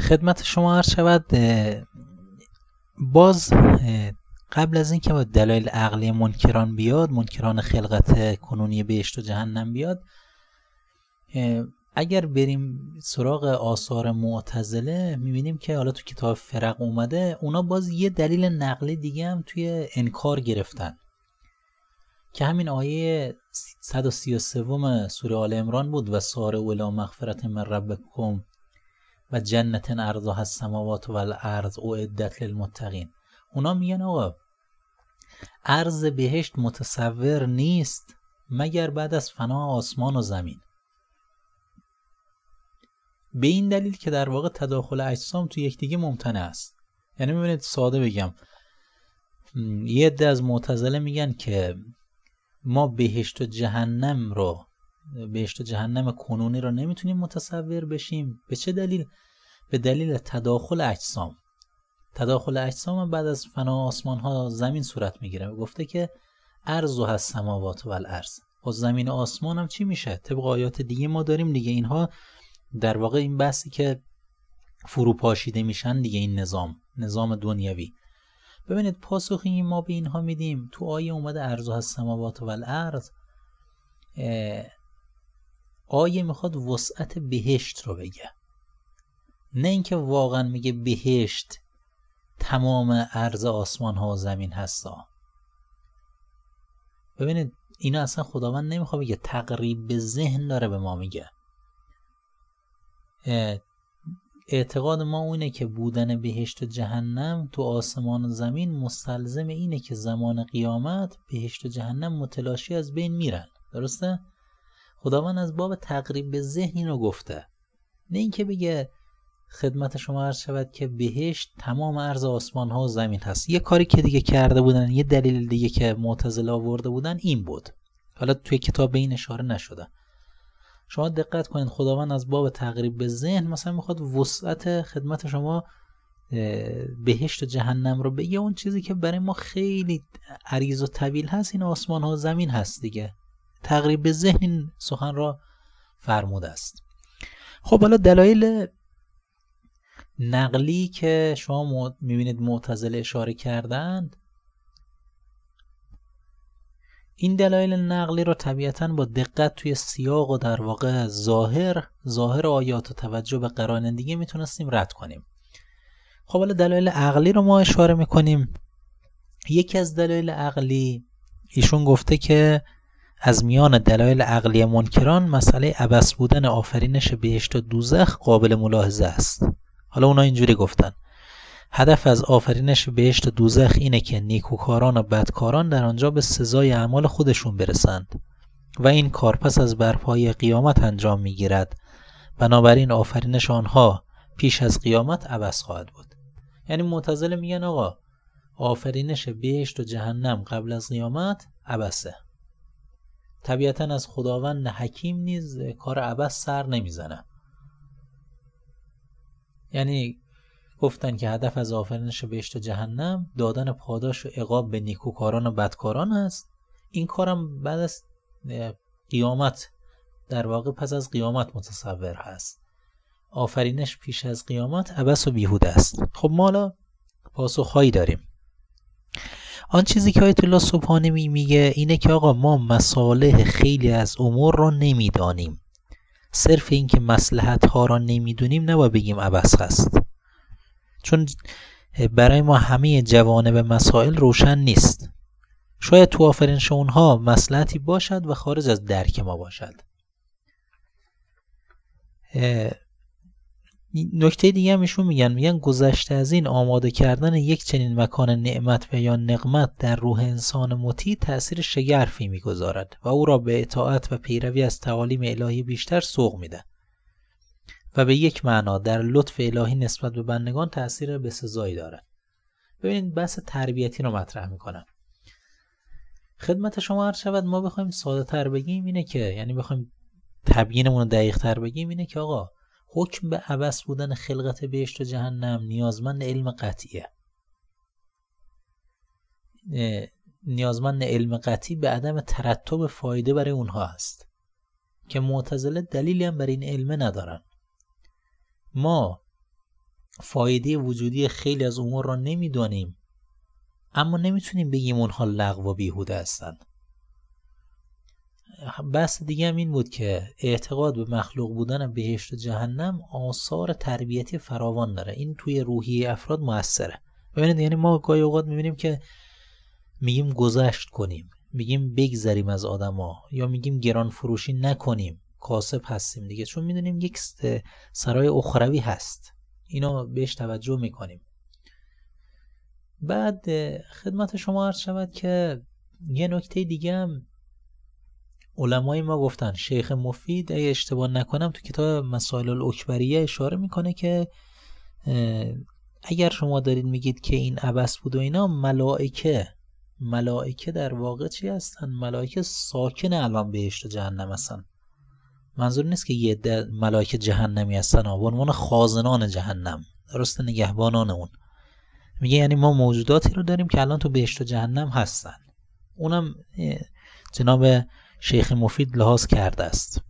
خدمت شما عرض شود باز قبل از اینکه با دلایل عقلی منکران بیاد منکران خلقت کنونی بهشت و جهنم بیاد اگر بریم سراغ آثار معتزله می‌بینیم که حالا تو کتاب فرق اومده اونا باز یه دلیل نقلی دیگه هم توی انکار گرفتن. که همین آیه 133 سوره آل امران بود و سار اولا مغفرت من ربکم و جنت ارضها السماوات و الارض اعدت للمتقین. اونا میگن آقا ارز بهشت متصور نیست مگر بعد از فنا آسمان و زمین. به این دلیل که در واقع تداخل اجسام تو یکدیگه ممتنع است. یعنی می‌بینید ساده بگم. یه عده از معتزله میگن که ما بهشت و جهنم رو بهشت و جهنم کنونی رو نمی‌تونیم متصور بشیم. به چه دلیل؟ به دلیل تداخل اجسام. تداخل اجسام بعد از فنا آسمان ها زمین صورت می‌گیره گفته که ارز و هست سماوات و الارض. خب زمین و آسمان هم چی میشه؟ طبق آیات دیگه ما داریم دیگه اینها در واقع این بحثی که فروپاشیده میشن دیگه این نظام نظام دنیوی ببینید پاسخی ما به اینها میدیم. تو آیه اومده ارز و هست سماوات و الارض آیه می‌خواد وسعت بهشت رو بگه. نه اینکه واقعا میگه بهشت تمام عرض آسمان ها و زمین هستا. ببینید اینا اصلا خداوند نمی‌خواد بگه تقریب به ذهن داره به ما میگه. اعتقاد ما اونه که بودن بهشت و جهنم تو آسمان و زمین مستلزم اینه که زمان قیامت بهشت و جهنم متلاشی از بین میرن. درسته؟ خداوند از باب تقریب به ذهن اینو گفته. نه اینکه بگه خدمت شما عرض شود که بهشت تمام عرض آسمان ها و زمین هست. یه کاری که دیگه کرده بودن یه دلیل دیگه که معتزله آورده بودن این بود. حالا توی کتاب به این اشاره نشده. شما دقت کنید خداوند از باب تقریب به ذهن مثلا می‌خواد وسعت خدمت شما بهشت و جهنم رو بگه. اون چیزی که برای ما خیلی عریض و طویل هست این آسمان ها و زمین هست دیگه. تقریب به ذهن این سخن را فرموده است. خب حالا دلایل نقلی که شما می‌بینید معتزله اشاره کردند این دلایل نقلی رو طبیعتا با دقت توی سیاق و در واقع ظاهر ظاهر آیات و توجه به قرائن دیگه می‌تونستیم رد کنیم. خب حالا دلایل عقلی رو ما اشاره می‌کنیم. یکی از دلایل عقلی ایشون گفته که از میان دلایل عقلی منکران مسئله عبس بودن آفرینش بهشت و دوزخ قابل ملاحظه است. حالا اونا اینجوری گفتن. هدف از آفرینش بهشت و دوزخ اینه که نیکوکاران و بدکاران در آنجا به سزای اعمال خودشون برسند و این کار پس از برپایی قیامت انجام می‌گیرد. بنابراین آفرینش آنها پیش از قیامت عبس خواهد بود. یعنی معتزله میگن آقا آفرینش بهشت و جهنم قبل از قیامت عبسه طبیعتا از خداوند حکیم نیز کار عبس سر نمی‌زنه. یعنی گفتن که هدف از آفرینش بهشت جهنم دادن پاداش و عقاب به نیکوکاران و بدکاران است. این کارم بعد از قیامت در واقع پس از قیامت متصور هست. آفرینش پیش از قیامت عبس و بیهوده است. خب ما حالا پاسخهایی داریم. آن چیزی که آیت الله سبحانه می میگه اینه که آقا ما مصالح خیلی از امور رو نمی‌دانیم. صرف این که مسلحت ها را نمی‌دونیم نباید بگیم عبس هست. چون برای ما همه جوانب مسائل روشن نیست. شاید تو آفرینش اونها مسلحتی باشد و خارج از درک ما باشد. نکته دیگه هم ایشون میگن میگن گذشته از این آماده کردن یک چنین مکان نعمت و یا نقمت در روح انسان مطیع تاثیر شگرفی می‌گذارد و او را به اطاعت و پیروی از تعالیم الهی بیشتر سوق میده. و به یک معنا در لطف الهی نسبت به بندگان تاثیر بسزایی دارد. ببینید بحث تربیتی رو مطرح می‌کنم. خدمت شما هر شود ما بخوایم ساده تر بگیم اینه که یعنی بخوایم تبیینمون رو دقیق تر بگیم اینه که آقا حکم به عبس بودن خلقت بهشت و جهنم نیازمند علم قطعیه. نیازمند علم قطعی به عدم ترتب فایده برای اونها هست که معتزله دلیلی هم برای این علمه ندارن. ما فایده وجودی خیلی از امور را نمی‌دانیم اما نمی‌تونیم بگیم اونها لغو و بیهوده هستن. بحث دیگه هم این بود که اعتقاد به مخلوق بودن بهشت و جهنم آثار تربیتی فراوان داره. این توی روحیه افراد موثره. ببینید یعنی ما گاهی اوقات می‌بینیم که میگیم گذشت کنیم میگیم بگذریم از آدما یا میگیم گران فروشی نکنیم کاسب هستیم دیگه. چون می‌دونیم یک سرای اخروی هست. اینا بهش توجه می‌کنیم. بعد خدمت شما عرض شود که یه نکته دیگه هم علمای ما گفتن شیخ مفید اگه اشتباه نکنم تو کتاب مسائل الاکبریه اشاره می‌کنه که اگر شما دارید میگید که این عبس بود و اینا ملائکه ملائکه در واقع چی هستن؟ ملائکه ساکن الان بهشت و جهنم هستن. منظور نیست که یه ملائکه جهنمی هستن به عنوان خازنان جهنم. درست نگهبانان اون. میگه یعنی ما موجوداتی رو داریم که الان تو بهشت و جهنم هستن. اونم جناب شیخ مفید لحاظ کرده است.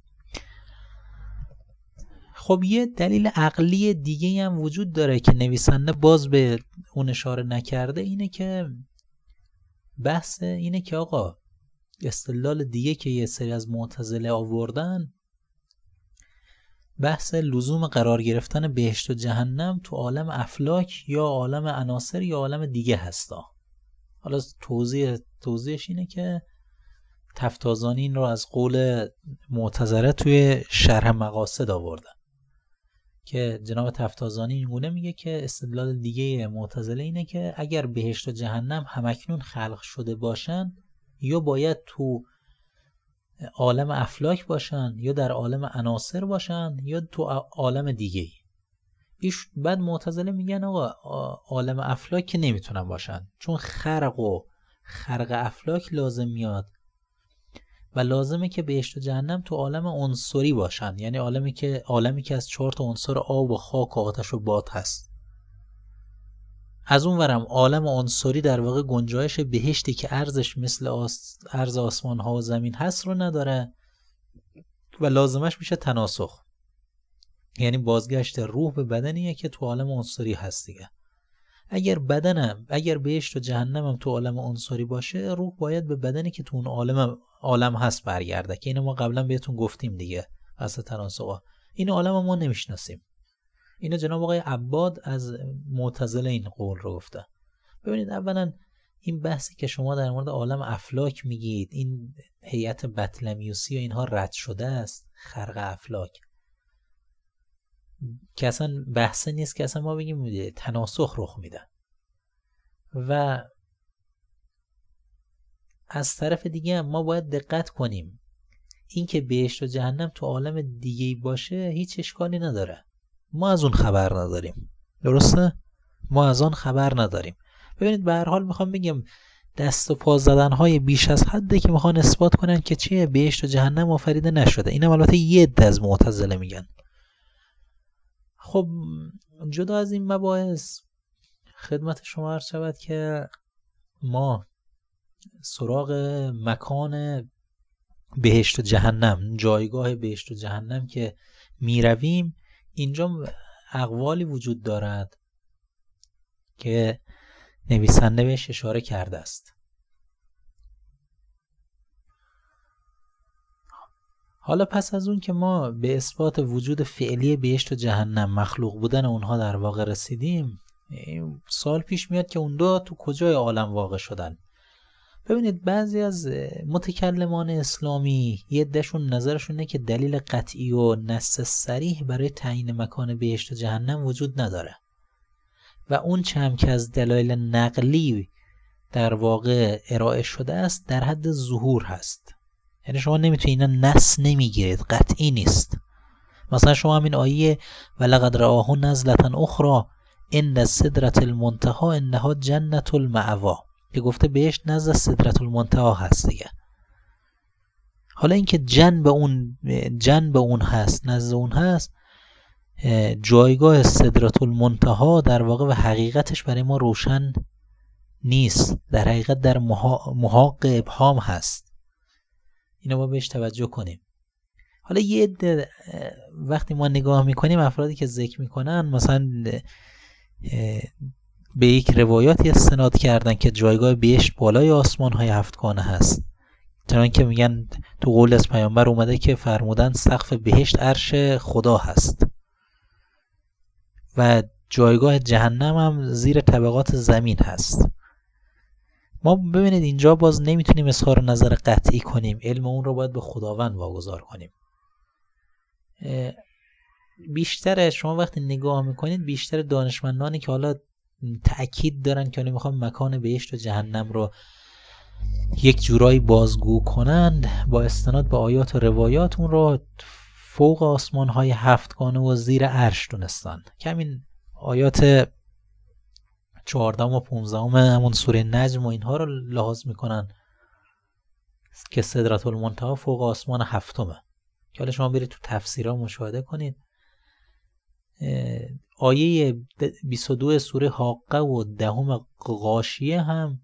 خب یه دلیل عقلی دیگه هم وجود داره که نویسنده باز به اون اشاره نکرده اینه که بحث اینه که آقا استدلال دیگه که یه سری از معتزله آوردن بحث لزوم قرار گرفتن بهشت و جهنم تو عالم افلاک یا عالم عناصر یا عالم دیگه هستا حالا توضیح توضیحش اینه که تفتازانی این رو از قول معتظره توی شرح مقاصد آوردن. که جناب تفتازانی اینگونه میگه که استدلال دیگه معتزله اینه که اگر بهشت و جهنم همکنون خلق شده باشن یا باید تو عالم افلاک باشن یا در عالم عناصر باشن یا تو عالم دیگه ایش بعد معتزله میگن آقا عالم افلاک که نمی‌تونن باشن. چون خرق و خرق افلاک لازم میاد. و لازمه که بهشت و جهنم تو عالم عنصری باشن. یعنی عالمی که عالمی که از چهار تا عنصر آب و خاک و آتش و باد هست. از اون ورم عالم عنصری در واقع گنجایش بهشتی که ارزش مثل آس... ارز آسمان ها و زمین هست رو نداره و لازمش میشه تناسخ. یعنی بازگشت روح به بدنیه که تو عالم عنصری هست دیگه. اگر بدنم اگر بهشت و جهنمم تو عالم عنصری باشه روح باید به بدنی که تو اون عالم عالم هست برگرده که اینو ما قبلا بهتون گفتیم دیگه اصل تناسقا این عالم ما نمی‌شناسیم. اینو جناب آقای عباد از معتزله این قول رو گفته. ببینید اولا این بحثی که شما در مورد عالم افلاک میگید این هیئت بطلمیوسی و اینها رد شده است خرق افلاک. که اصلا بحث نیست که اصلا ما بگیم تناسخ رخ میدن و از طرف دیگه هم ما باید دقت کنیم. اینکه بهشت و جهنم تو عالم دیگه باشه هیچ اشکالی نداره. ما از اون خبر نداریم. درسته؟ ما از آن خبر نداریم. ببینید به هر حال می‌خوام بگم دست و پا زدن های بیش از حده که می‌خوان اثبات کنن که چیه بهشت و جهنم آفریده نشده. اینم البته یه از معتزله میگن. خب جدا از این مباحث خدمت شما عرض شود که ما سراغ مکان بهشت و جهنم جایگاه بهشت و جهنم که می رویم اینجا اقوالی وجود دارد که نویسنده بهش اشاره کرده است. حالا پس از اون که ما به اثبات وجود فعلی بهشت و جهنم مخلوق بودن اونها در واقع رسیدیم سال پیش میاد که اون دو تو کجای عالم واقع شدن؟ ببینید بعضی از متکلمان اسلامی یه دشون نظرشون اینه که دلیل قطعی و نص سریح برای تعیین مکان بهشت و جهنم وجود نداره. و اون چم که از دلایل نقلی در واقع ارائه شده است در حد ظهور هست. یعنی شما نمی‌تونید اینا نص نمی‌گیرید قطعی نیست. مثلا شما همین آیه و لقد رآه نزلتا اخرى ان صدرت المنتها انها جنت المعوا که گفته بهش نزد صدرت المنتها هست دیگه. حالا اینکه جن به اون جن به اون هست نزد اون هست جایگاه صدرت المنتها در واقع و حقیقتش برای ما روشن نیست. در حقیقت در محاق ابهام هست. اینو ما بهش توجه کنیم. حالا یه وقتی ما نگاه می‌کنیم افرادی که ذکر می‌کنن مثلا به یک روایاتی استناد کردن که جایگاه بهشت بالای آسمان های هفتگانه هست. چنان که میگن تو قول از پیامبر اومده که فرمودن سقف بهشت عرش خدا هست. و جایگاه جهنم هم زیر طبقات زمین هست. ما ببینید اینجا باز نمی‌تونیم اظهار نظر قطعی کنیم. علم اون رو باید به خداوند واگذار کنیم. بیشتر شما وقتی نگاه می‌کنید بیشتر دانشمندانی که حالا تأکید دارن که می‌خوام مکان بهشت و جهنم رو یک جورایی بازگو کنند با استناد به آیات و روایات اون رو فوق آسمان های هفتگانه و زیر عرش دونستان که همین آیات چهاردهم و پونزدهم همون سوره نجم و اینها رو لحاظ می‌کنن که صدرت المنتها فوق آسمان هفتمه. که حالا شما برید تو تفسیرها مشاهده کنید آیه 22 سوره حاقه و دهم غاشیه هم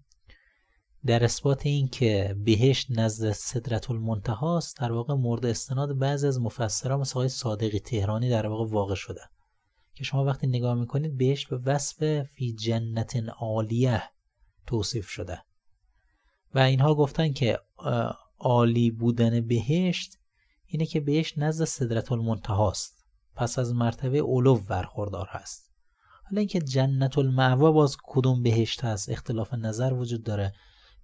در اثبات این که بهشت نزد صدرت المنتهاست در واقع مورد استناد بعضی از مفسران مثل آقای صادقی تهرانی در واقع واقع شده. که شما وقتی نگاه می‌کنید بهشت به وصف فی جنت عالیه توصیف شده. و اینها گفتن که عالی بودن بهشت اینه که بهشت نزد صدرت المنتهاست پس از مرتبه علو برخوردار هست. حالا اینکه جنت المعوا باز کدوم بهشت هست اختلاف نظر وجود داره.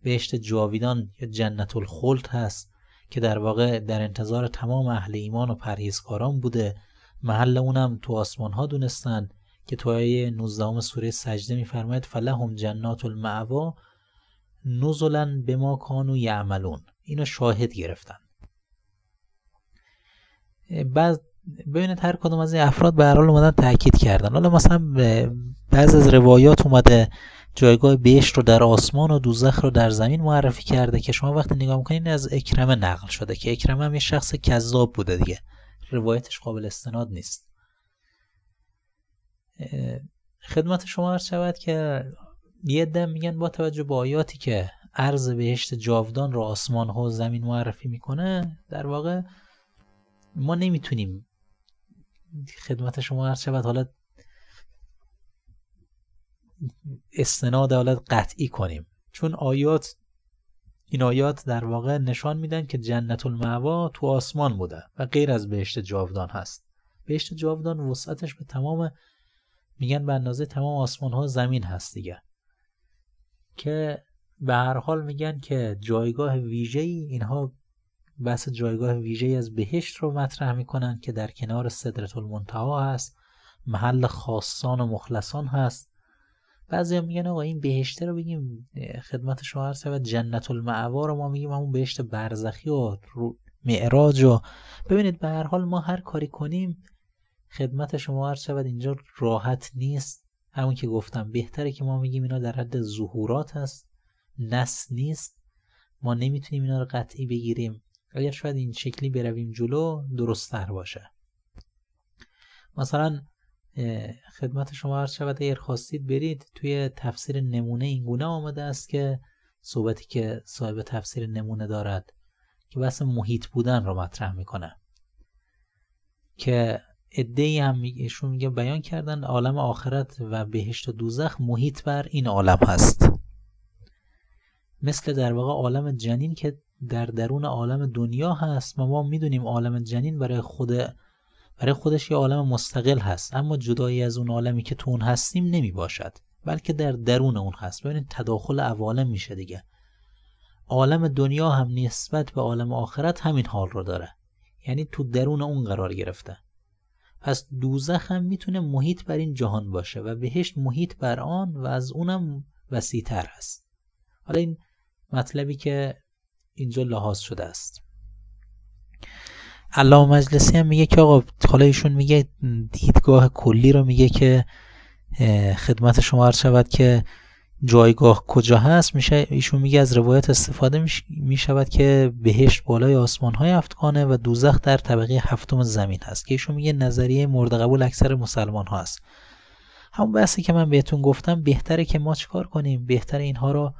بهشت جاویدان یا جنت الخلد هست که در واقع در انتظار تمام اهل ایمان و پرهیزکاران بوده. محل اونم تو آسمان ها دونستن که تو آیه 19 سوره سجده میفرماید فلهم جنات المعوا نزلا به ما کانو یعملون. اینو شاهد گرفتن. بعد ببینید هر کدوم از این افراد به هر حال اومدن تاکید کردن. حالا مثلا بعض از روایات اومده جایگاه بهشت رو در آسمان و دوزخ رو در زمین معرفی کرده که شما وقتی نگاه می‌کنین از اکرمه نقل شده که اکرمه هم یه شخص کذاب بوده دیگه. روایتش قابل استناد نیست. خدمت شما عرض شود که یه دم میگن با توجه به آیاتی که عرض بهشت جاودان رو آسمان ها و زمین معرفی می‌کنه در واقع ما نمی‌تونیم خدمت شما عرض شود. حالا استناد حالت قطعی کنیم. چون آیات این آیات در واقع نشان میدن که جنت المعوا تو آسمان بوده و غیر از بهشت جاودان هست. بهشت جاودان وسعتش به تمام میگن به اندازه تمام آسمان ها زمین هست دیگه. که به هر حال میگن که جایگاه ویژه اینها بحث جایگاه ویژه از بهشت رو مطرح می‌کنن که در کنار صدرت المنتها هست محل خاصان و مخلصان هست. بعضی هم میگن آقا این بهشته رو بگیم خدمت شما هر شود جنت المعوا رو ما میگیم همون بهشت برزخی و معراج و ببینید به هر حال ما هر کاری کنیم خدمت شما هر شود اینجا راحت نیست. همون که گفتم بهتره که ما میگیم اینا در حد ظهورات هست نس نیست. ما نمی‌تونیم اینا رو قطعی بگیریم. اگر شاید این شکلی برویم جلو درستتر باشه. مثلا خدمت شما عرض شود اگر خواستید برید توی تفسیر نمونه اینگونه آمده است که صحبتی که صاحب تفسیر نمونه دارد که بحث محیط بودن رو مطرح می‌کنه. که ادهی هم ایشون میگه بیان کردن عالم آخرت و بهشت و دوزخ محیط بر این عالم هست. مثل در واقع عالم جنین که در درون عالم دنیا هست و ما می‌دونیم عالم جنین برای خود برای خودش یه عالم مستقل هست. اما جدایی از اون عالمی که تو اون هستیم نمی باشد بلکه در درون اون هست. ببینید تداخل عوالم میشه دیگه. عالم دنیا هم نسبت به عالم آخرت همین حال رو داره. یعنی تو درون اون قرار گرفته. پس دوزخ هم می‌تونه محیط بر این جهان باشه و بهشت محیط بر آن و از اونم وسیعتر هست. حالا این مطلبی که اینجا لحاظ شده است. علامه مجلسی هم میگه که آقا حالا ایشون میگه دیدگاه کلی رو میگه که خدمت شما عرض شود که جایگاه کجا هست. میشه ایشون میگه از روایت استفاده می‌شود که بهشت بالای آسمان های افغانه و دوزخ در طبقه هفتم زمین هست. که ایشون میگه نظریه مورد قبول اکثر مسلمان ها هست همون بحثی که من بهتون گفتم بهتره که ما چیکار کنیم؟ بهتره اینها رو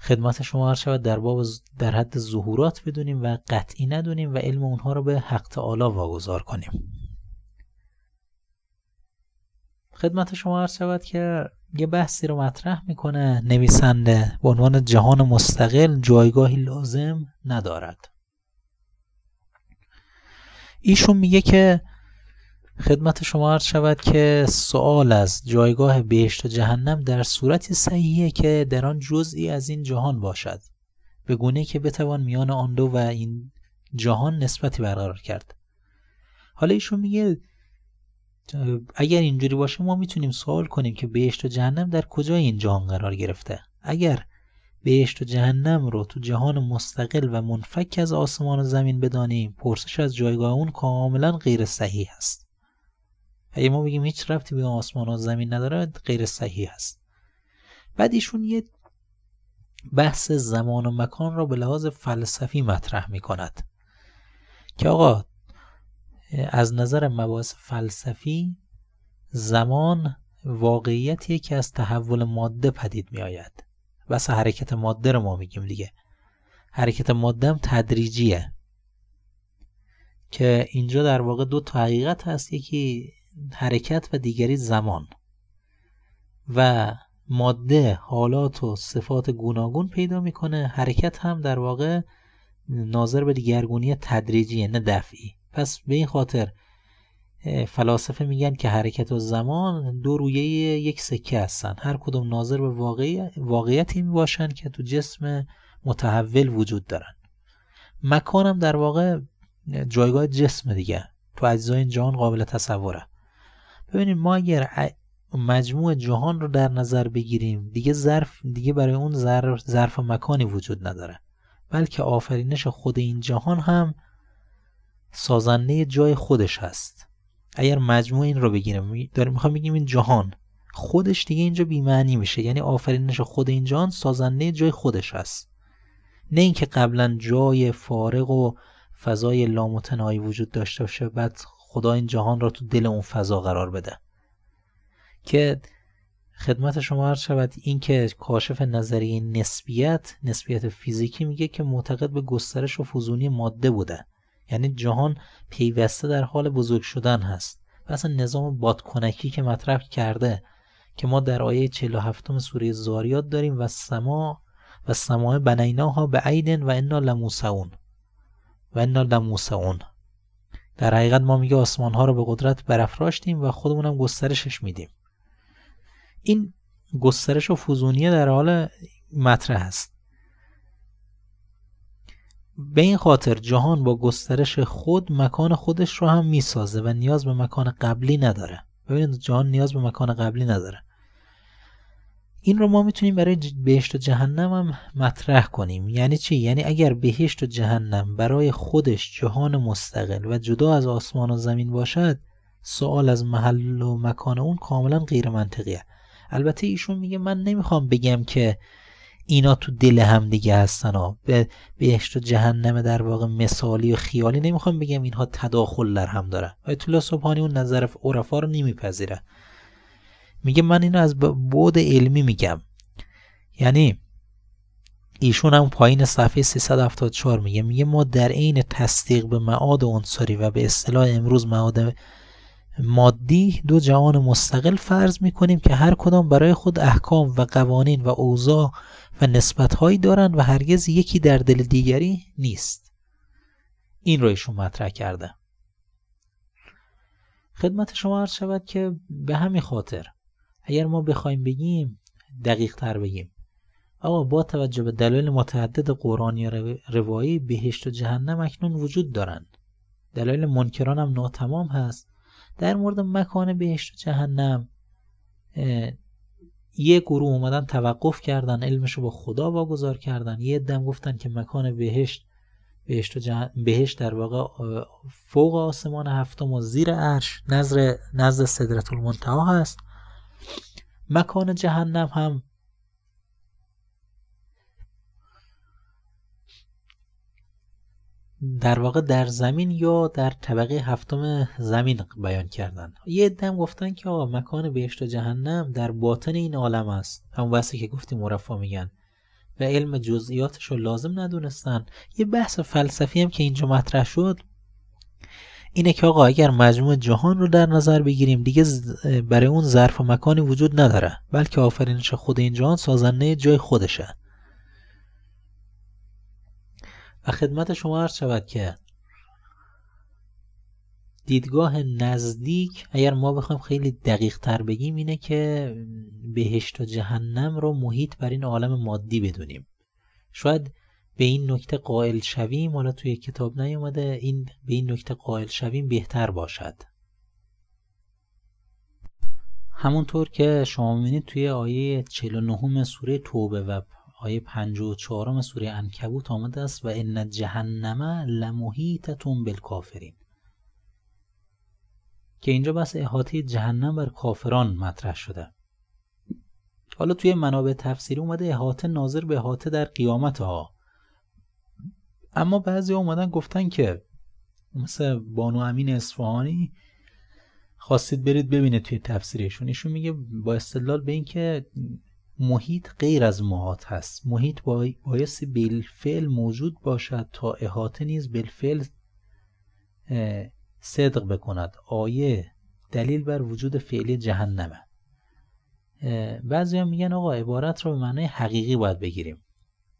خدمت شما هر شود در باب در حد ظهورات بدونیم و قطعی ندونیم و علم اونها رو به حق تعالی واگذار کنیم. خدمت شما عرض شود که یه بحثی رو مطرح می‌کنه نویسنده به عنوان جهان مستقل جایگاهی لازم ندارد. ایشون میگه که خدمت شما عرض شود که سوال از جایگاه بهشت و جهنم در صورتی صحیحه که در آن جزئی از این جهان باشد. به گونه که بتوان میان آن دو و این جهان نسبتی برقرار کرد. حالا ایشون میگه اگر اینجوری باشه ما می‌تونیم سوال کنیم که بهشت و جهنم در کجای این جهان قرار گرفته؟ اگر بهشت و جهنم رو تو جهان مستقل و منفک از آسمان و زمین بدانیم پرسش از جایگاه اون کاملا غیر صحیح است. اگه ما بگیم هیچ رفتی به آسمان و زمین نداره غیر صحیح است بعد ایشون یه بحث زمان و مکان را به لحاظ فلسفی مطرح می کند که آقا از نظر مباحث فلسفی زمان واقعیتیه که از تحول ماده پدید می آید بس حرکت ماده رو ما میگیم دیگه. حرکت ماده هم تدریجیه. که اینجا در واقع دو تا حقیقت هست. یکی حرکت و دیگری زمان و ماده حالات و صفات گوناگون پیدا می‌کنه. حرکت هم در واقع ناظر به دیگرگونی تدریجیه نه دفعی. پس به این خاطر فلاسفه میگن که حرکت و زمان دو رویه یک سکه هستن. هر کدوم ناظر به واقعیتی می باشن که تو جسم متحول وجود دارن. مکان هم در واقع جایگاه جسم دیگه. تو اجزای جهان قابل تصوره. ببینید ما اگر مجموع جهان رو در نظر بگیریم دیگه ظرف دیگه برای اون ظرف, ظرف مکانی وجود نداره. بلکه آفرینش خود این جهان هم سازنده جای خودش هست. اگر مجموع این رو بگیریم داریم می‌خوام بگیم این جهان خودش دیگه اینجا بیمعنی میشه. یعنی آفرینش خود این جهان سازنده جای خودش هست. نه اینکه قبلا جای فارغ و فضای لامتنایی وجود داشته باشه بعد خدا این جهان را تو دل اون فضا قرار بده. که خدمت شما عرض شود این که کاشف نظریه نسبیت نسبیت فیزیکی میگه که معتقد به گسترش و فزونی ماده بوده. یعنی جهان پیوسته در حال بزرگ شدن هست. و اصلا نظام بادکنکی که مطرح کرده که ما در آیه 47 سوره زاریات داریم و سما و سماع بنیناها به عیدن و انا لموسعون. و انا لموسعون. در حقیقت ما میگه آسمان ها رو به قدرت برافراشتیم و خودمون هم گسترشش میدیم. این گسترش و فوزونیه در حال مطرح است. به این خاطر جهان با گسترش خود مکان خودش رو هم می‌سازه و نیاز به مکان قبلی نداره. ببینید جهان نیاز به مکان قبلی نداره. این رو ما می‌تونیم برای بهشت و جهنم هم مطرح کنیم. یعنی چی؟ یعنی اگر بهشت و جهنم برای خودش جهان مستقل و جدا از آسمان و زمین باشد سوال از محل و مکان اون کاملا غیر منطقیه. البته ایشون میگه من نمی‌خوام بگم که اینا تو دل هم دیگه هستن ها به بهشت و جهنم در واقع مثالی و خیالی نمی‌خوام بگم اینها تداخل در هم دارن. آیت الله سبحانی اون نظر عرفا رو نمیپذیره. میگه من اینو از بود علمی میگم. یعنی ایشون هم پایین صفحه 374 میگه میگه ما در عین تصدیق به معاد عنصری و به اصطلاح امروز معاد مادی دو جهان مستقل فرض می‌کنیم که هر کدام برای خود احکام و قوانین و اوضاع و نسبتهایی دارند و هرگز یکی در دل دیگری نیست. این رو ایشون مطرح کرده. خدمت شما عرض شود که به همین خاطر اگر ما بخوایم بگیم دقیق تر بگیم. آقا با توجه به دلایل متعدد قرآنی و روایی بهشت و جهنم اکنون وجود دارند دلایل منکران هم ناتمام هست. در مورد مکان بهشت و جهنم یه گروه اومدن توقف کردن علمشو با خدا واگذار کردن. یه دم گفتن که مکان بهشت بهشت, و بهشت در واقع فوق آسمان هفتم و زیر عرش نظر نزد صدرت المنتها هست. مکان جهنم هم در واقع در زمین یا در طبقه هفتم زمین بیان کردن. یه دم گفتن که آقا مکان بهشت و جهنم در باطن این عالم است. همون بحثی که گفتیم مرفا میگن. و علم جزئیاتش رو لازم ندونستن. یه بحث فلسفی هم که اینجا مطرح شد اینه که آقا اگر مجموع جهان رو در نظر بگیریم دیگه برای اون ظرف و مکانی وجود نداره. بلکه آفرینش خود این جهان سازنده جای خودشه. و خدمت شما عرض شود که دیدگاه نزدیک اگر ما بخوایم خیلی دقیق تر بگیم اینه که بهشت و جهنم رو محیط بر این عالم مادی بدونیم. شاید به این نکته قائل شویم حالا توی کتاب نیومده این به این نکته قائل شویم بهتر باشد. همونطور که شما می‌بینید توی آیه 49 سوره توبه و آیه 54 سوره انکبوت آمده است و ان جهنم لمحیطتون بالکافرین. که اینجا بس احاطه جهنم بر کافران مطرح شده. حالا توی منابع تفسیری اومده احاطه ناظر به احاطه در قیامت ها اما بعضی اومدن گفتن که مثل بانو امین اصفهانی خواستید برید ببینید توی تفسیرشون. ایشون میگه با استدلال به اینکه محیط غیر از محاط هست. محیط بایستی بالفعل موجود باشد تا احاطه نیز بالفعل صدق بکند. آیه دلیل بر وجود فعلی جهنمه. بعضی میگن آقا عبارت رو به معنای حقیقی باید بگیریم.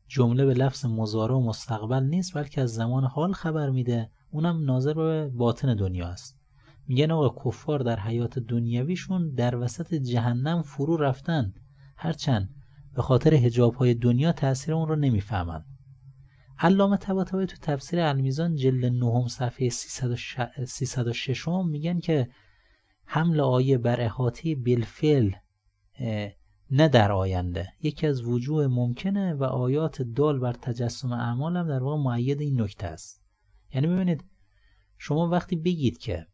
جمله به لفظ مزاره و مستقبل نیست بلکه از زمان حال خبر میده. اونم ناظر به باطن دنیا است. میگن آقا کفار در حیات دنیویشون در وسط جهنم فرو رفتن. هرچند به خاطر هجاب های دنیا تاثیر اون رو نمی‌فهمند علامه طباطبایی تو تفسیر المیزان جلد نهم صفحه 306 میگن که حمل آیه بر احاطه بالفعل نه در آینده. یکی از وجوه ممکنه و آیات دال بر تجسم اعمال هم در واقع معید این نکته است. یعنی ببینید شما وقتی بگید که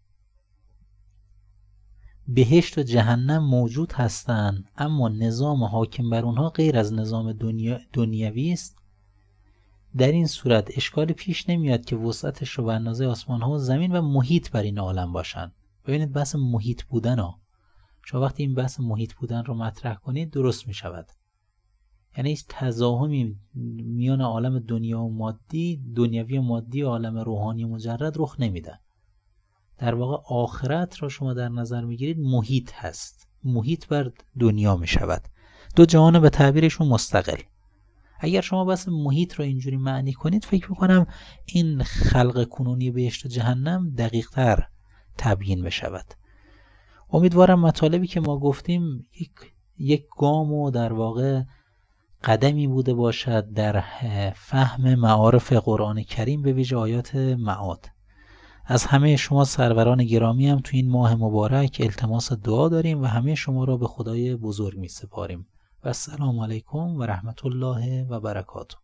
بهشت و جهنم موجود هستند اما نظام حاکم بر اونها غیر از نظام دنیا دنیوی است در این صورت اشکالی پیش نمیاد که وسعتش رو به اندازه آسمان ها و زمین و محیط بر این عالم باشن. ببینید بحث محیط بودن ها. شما وقتی این بحث محیط بودن رو مطرح کنید درست می شود یعنی هیچ تضاهمی میان عالم دنیا و مادی دنیوی و مادی و عالم روحانی و مجرد رخ نمیده در واقع آخرت را شما در نظر می‌گیرید محیط هست. محیط بر دنیا می شود دو جهان به تعبیرشون مستقل. اگر شما بس محیط رو اینجوری معنی کنید فکر می‌کنم این خلق کنونی بهشت و جهنم دقیق تر تبیین بشود. امیدوارم مطالبی که ما گفتیم یک, یک گام و در واقع قدمی بوده باشد در فهم معارف قرآن کریم به ویژه آیات معاد. از همه شما سروران گرامی هم تو این ماه مبارک التماس دعا داریم و همه شما را به خدای بزرگ می سپاریم. و السلام علیکم و رحمت الله و برکاته.